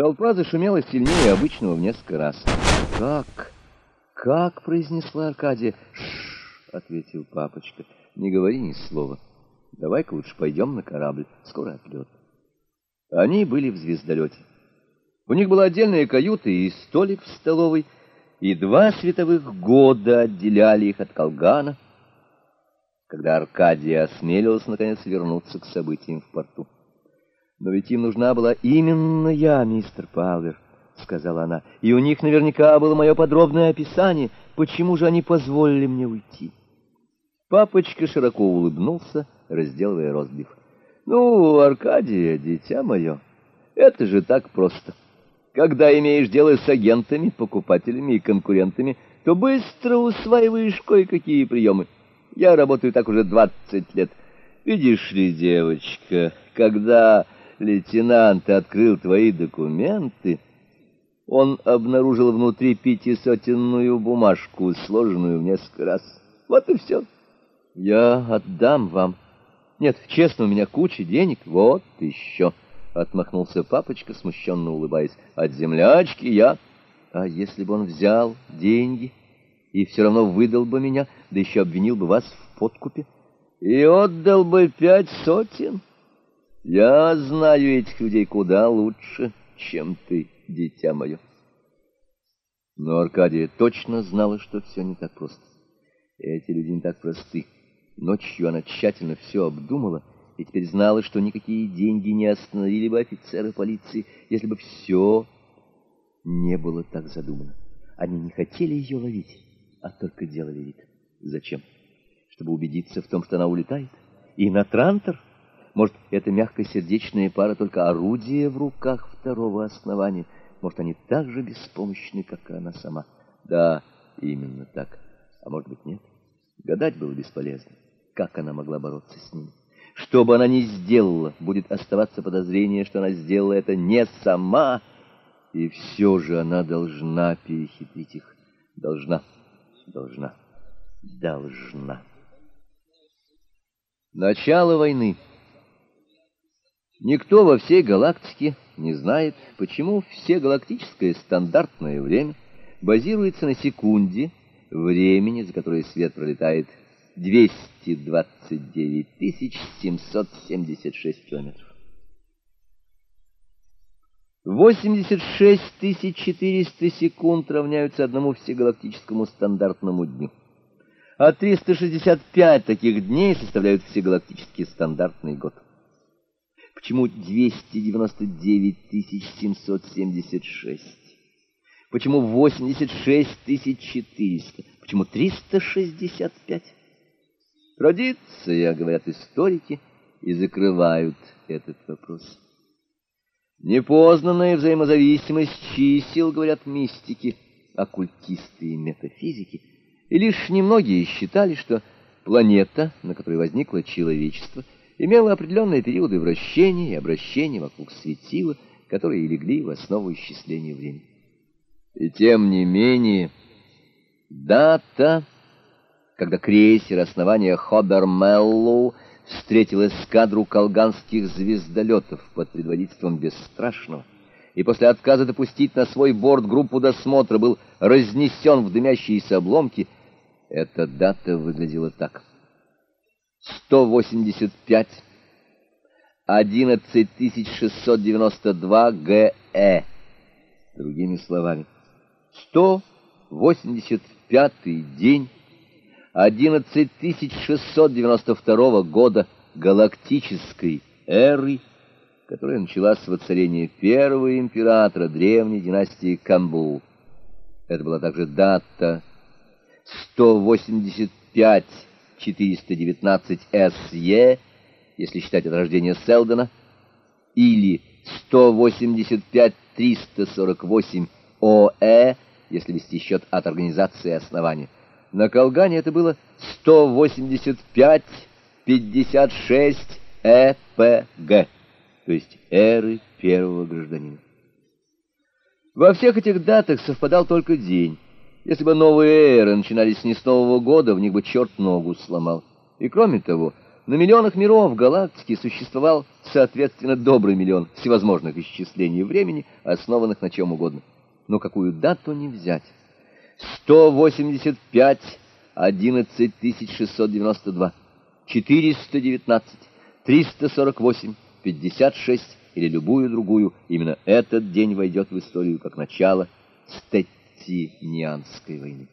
Толпа зашумела сильнее обычного в несколько раз. «Как? Как?» — произнесла Аркадия. «Шш!» — ответил папочка. «Не говори ни слова. Давай-ка лучше пойдем на корабль. Скоро отлет». Они были в звездолете. У них была отдельная каюта и столик в столовой, и два световых года отделяли их от Колгана, когда Аркадия осмелилась, наконец, вернуться к событиям в порту. «Но ведь им нужна была именно я, мистер Пауэр», — сказала она, — «и у них наверняка было мое подробное описание. Почему же они позволили мне уйти?» Папочка широко улыбнулся, разделывая розбив. «Ну, Аркадия, дитя мое, это же так просто. Когда имеешь дело с агентами, покупателями и конкурентами, то быстро усваиваешь кое-какие приемы. Я работаю так уже двадцать лет. Видишь ли, девочка, когда лейтенант открыл твои документы, он обнаружил внутри пятисотенную бумажку, сложенную в несколько раз. Вот и все. Я отдам вам. Нет, честно, у меня куча денег. Вот еще, — отмахнулся папочка, смущенно улыбаясь. От землячки я... А если бы он взял деньги и все равно выдал бы меня, да еще обвинил бы вас в подкупе? И отдал бы пять сотен? Я знаю этих людей куда лучше, чем ты, дитя мое. Но Аркадия точно знала, что все не так просто. Эти люди не так просты. Ночью она тщательно все обдумала и теперь знала, что никакие деньги не остановили бы офицера полиции, если бы все не было так задумано. Они не хотели ее ловить, а только делали вид. Зачем? Чтобы убедиться в том, что она улетает? И на Трантор? Может, эта мягкосердечная пара только орудие в руках второго основания? Может, они так же беспомощны, как и она сама? Да, именно так. А может быть, нет? Гадать было бесполезно. Как она могла бороться с ним? Что бы она ни сделала, будет оставаться подозрение, что она сделала это не сама, и все же она должна перехитрить их. Должна, должна, должна. Начало войны. Никто во всей галактике не знает, почему все галактическое стандартное время базируется на секунде, времени, за которое свет пролетает 229 776 километров. 86 400 секунд равняются одному всегалактическому стандартному дню. А 365 таких дней составляют всегалактический стандартный год. Почему 299 776? Почему 86 400? Почему 365? Традиция, говорят историки, и закрывают этот вопрос. Непознанная взаимозависимость чисел, говорят мистики, оккультисты и метафизики, и лишь немногие считали, что планета, на которой возникло человечество, имела определенные периоды вращения и обращения вокруг светила, которые легли в основу исчисления времени. И тем не менее, дата когда крейсер основания Хобермеллоу встретил эскадру колганских звездолетов под предводительством Бесстрашного, и после отказа допустить на свой борт группу досмотра был разнесен в дымящиеся обломки, эта дата выглядела так. 185 11692 ГЭ. Другими словами, 185 день 11692 года галактической эры, которая началась с воцарения первого императора древней династии Камбул. Это была также дата 185 419 СЕ, если считать от рождения Селдона, или 185 348 ОЭ, если вести счет от организации основания. На Колгане это было 185-56 ЭПГ, то есть эры первого гражданина. Во всех этих датах совпадал только день. Если бы новые эры начинались не с Нового года, в них бы черт ногу сломал. И кроме того, На миллионах миров галактики существовал, соответственно, добрый миллион всевозможных исчислений времени, основанных на чем угодно. Но какую дату не взять? 185 11692, 419, 348, 56 или любую другую, именно этот день войдет в историю как начало Стеттинианской войны.